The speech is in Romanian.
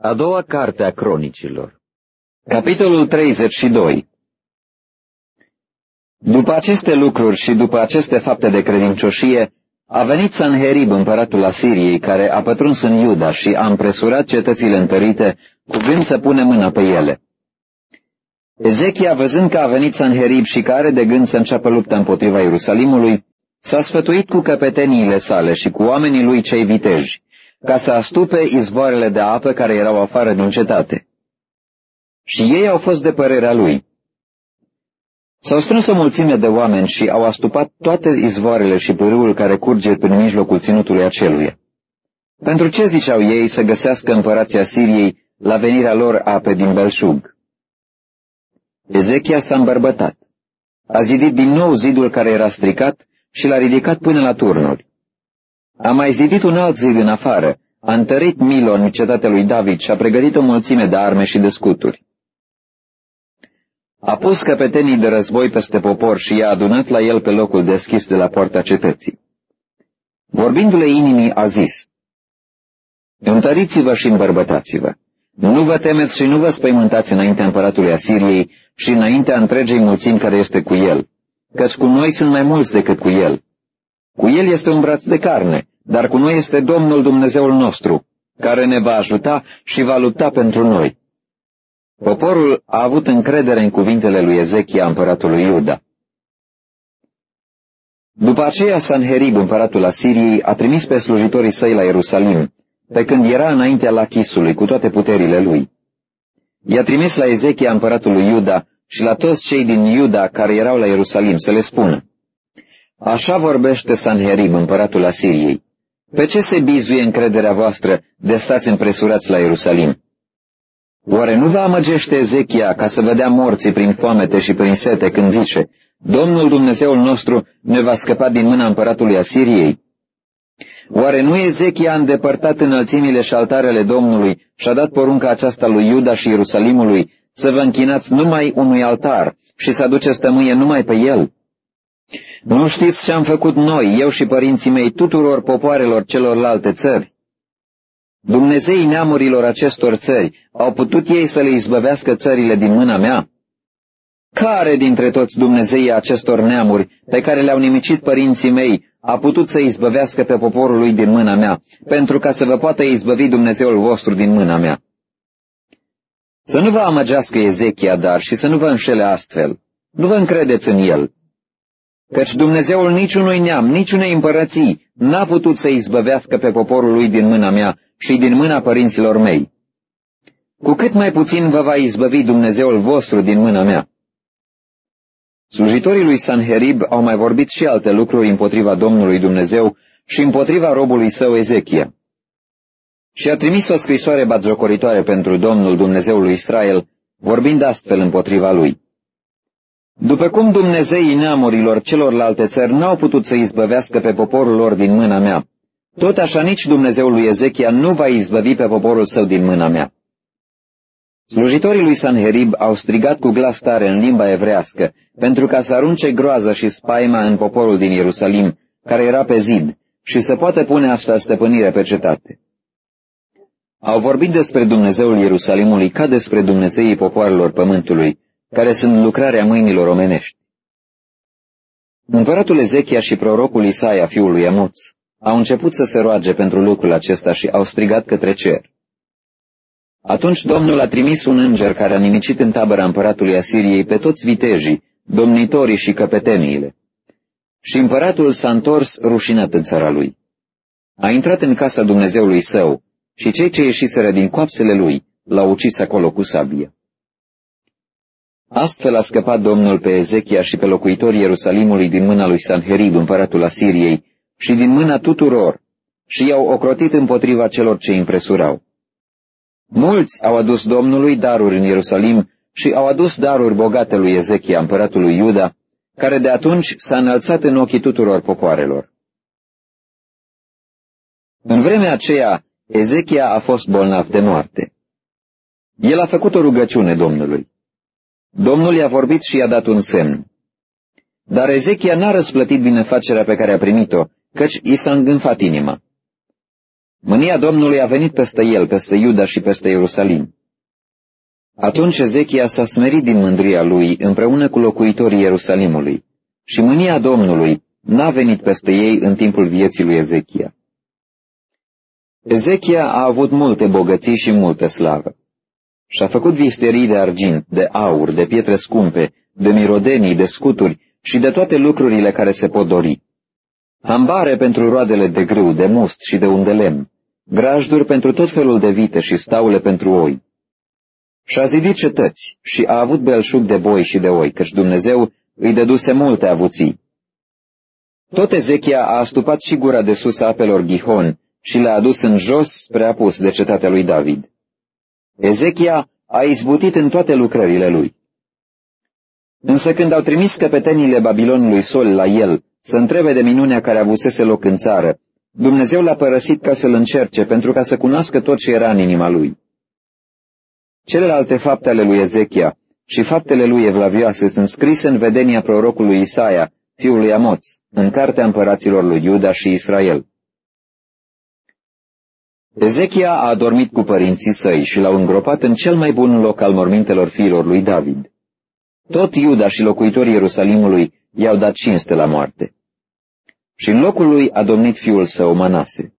A doua carte a cronicilor. Capitolul 32 După aceste lucruri și după aceste fapte de credincioșie, a venit Sanherib, împăratul Asiriei, care a pătruns în Iuda și a împresurat cetățile întărite, cu gând să pune mâna pe ele. Ezechia, văzând că a venit Sanherib și că are de gând să înceapă lupta împotriva Ierusalimului, s-a sfătuit cu căpeteniile sale și cu oamenii lui cei viteji, ca să astupe izvoarele de apă care erau afară din cetate. Și ei au fost de părerea lui. S-au strâns o mulțime de oameni și au astupat toate izvoarele și pârâul care curge prin mijlocul ținutului aceluia. Pentru ce ziceau ei să găsească împărația Siriei la venirea lor ape din Belșug? Ezechia s-a îmbărbătat. A zidit din nou zidul care era stricat și l-a ridicat până la turnuri. A mai zidit un alt zid în afară, a întărit Milon, cetatea lui David, și a pregătit o mulțime de arme și de scuturi. A pus căpetenii de război peste popor și i-a adunat la el pe locul deschis de la poarta cetății. Vorbindu-le inimii, a zis, Întăriți-vă și îmbărbătați-vă. Nu vă temeți și nu vă spăimântați înaintea împăratului Asiriei și înaintea întregei mulțimi care este cu el, căci cu noi sunt mai mulți decât cu el. Cu el este un braț de carne, dar cu noi este Domnul Dumnezeul nostru, care ne va ajuta și va lupta pentru noi. Poporul a avut încredere în cuvintele lui Ezechia, împăratul lui Iuda. După aceea, Sanherib, împăratul Asiriei, a trimis pe slujitorii săi la Ierusalim, pe când era înaintea Lachisului cu toate puterile lui. I-a trimis la Ezechia, împăratul lui Iuda, și la toți cei din Iuda care erau la Ierusalim să le spună. Așa vorbește Sanherib, împăratul Asiriei. Pe ce se bizuie încrederea voastră de stați împresurați la Ierusalim? Oare nu vă amăgește Ezechia ca să vedea morții prin foamete și prin sete când zice, Domnul Dumnezeul nostru ne va scăpa din mâna împăratului Asiriei? Oare nu Ezechia a îndepărtat înălțimile și altarele Domnului și a dat porunca aceasta lui Iuda și Ierusalimului să vă închinați numai unui altar și să aduceți tămâie numai pe el? Nu știți ce am făcut noi, eu și părinții mei, tuturor popoarelor celorlalte țări? Dumnezeii neamurilor acestor țări, au putut ei să le izbăvească țările din mâna mea? Care dintre toți Dumnezeii acestor neamuri, pe care le-au nimicit părinții mei, a putut să izbăvească pe poporul lui din mâna mea, pentru ca să vă poată izbăvi Dumnezeul vostru din mâna mea? Să nu vă amăgească Ezechia, dar și să nu vă înșele astfel. Nu vă încredeți în el, căci Dumnezeul niciunui neam, niciunei împărății n-a putut să izbăvească pe poporul lui din mâna mea și din mâna părinților mei. Cu cât mai puțin vă va izbăvi Dumnezeul vostru din mâna mea. Slujitorii lui Sanherib au mai vorbit și alte lucruri împotriva Domnului Dumnezeu și împotriva robului său Ezechia. Și a trimis o scrisoare batjocoritoare pentru Domnul Dumnezeul lui Israel, vorbind astfel împotriva lui. După cum Dumnezeii neamurilor celorlalte țări n-au putut să izbăvească pe poporul lor din mâna mea, tot așa nici Dumnezeul lui Ezechia nu va izbăvi pe poporul său din mâna mea. Slujitorii lui Sanherib au strigat cu glas tare în limba evrească, pentru ca să arunce groaza și spaima în poporul din Ierusalim, care era pe zid, și să poată pune astfel stăpânire pe cetate. Au vorbit despre Dumnezeul Ierusalimului ca despre Dumnezeii popoarelor pământului, care sunt lucrarea mâinilor omenești. Împăratul Ezechia și prorocul Isaia, fiul lui Amoț, au început să se roage pentru lucrul acesta și au strigat către cer. Atunci Domnul a trimis un înger care a nimicit în tabăra împăratului Asiriei pe toți vitejii, domnitorii și căpeteniile. Și împăratul s-a întors rușinat în țara lui. A intrat în casa Dumnezeului său și cei ce ieșiseră din coapsele lui l-au ucis acolo cu sabie. Astfel a scăpat Domnul pe Ezechia și pe locuitorii Ierusalimului din mâna lui Sanherib, împăratul Asiriei, și din mâna tuturor, și i-au ocrotit împotriva celor ce impresurau. Mulți au adus Domnului daruri în Ierusalim și au adus daruri bogate lui Ezechia, împăratul lui Iuda, care de atunci s-a înălțat în ochii tuturor popoarelor. În vremea aceea, Ezechia a fost bolnav de moarte. El a făcut o rugăciune Domnului. Domnul i-a vorbit și i-a dat un semn. Dar Ezechia n-a răsplătit binefacerea pe care a primit-o, căci i s-a îngânfat inima. Mânia Domnului a venit peste el, peste Iuda și peste Ierusalim. Atunci Ezechia s-a smerit din mândria lui împreună cu locuitorii Ierusalimului și mânia Domnului n-a venit peste ei în timpul vieții lui Ezechia. Ezechia a avut multe bogății și multă slavă. Și-a făcut visterii de argint, de aur, de pietre scumpe, de mirodenii, de scuturi și de toate lucrurile care se pot dori. Ambare pentru roadele de grâu, de must și de undelem, grajduri pentru tot felul de vite și staule pentru oi. Și-a zidit cetăți și a avut belșug de boi și de oi, căci Dumnezeu îi dăduse multe avuții. Tot Ezechia a astupat și gura de sus a apelor Gihon și le-a adus în jos spre apus de cetatea lui David. Ezechia a izbutit în toate lucrările lui. Însă când au trimis căpetenile Babilonului Sol la el să întrebe de minunea care avusese loc în țară, Dumnezeu l-a părăsit ca să-l încerce pentru ca să cunoască tot ce era în inima lui. Celelalte fapte ale lui Ezechia și faptele lui evlavioase sunt scrise în vedenia prorocului Isaia, fiul lui Amoț, în cartea împăraților lui Iuda și Israel. Ezechia a adormit cu părinții săi și l-au îngropat în cel mai bun loc al mormintelor fiilor lui David. Tot Iuda și locuitorii Ierusalimului i-au dat cinste la moarte. Și în locul lui a domnit fiul său Manase.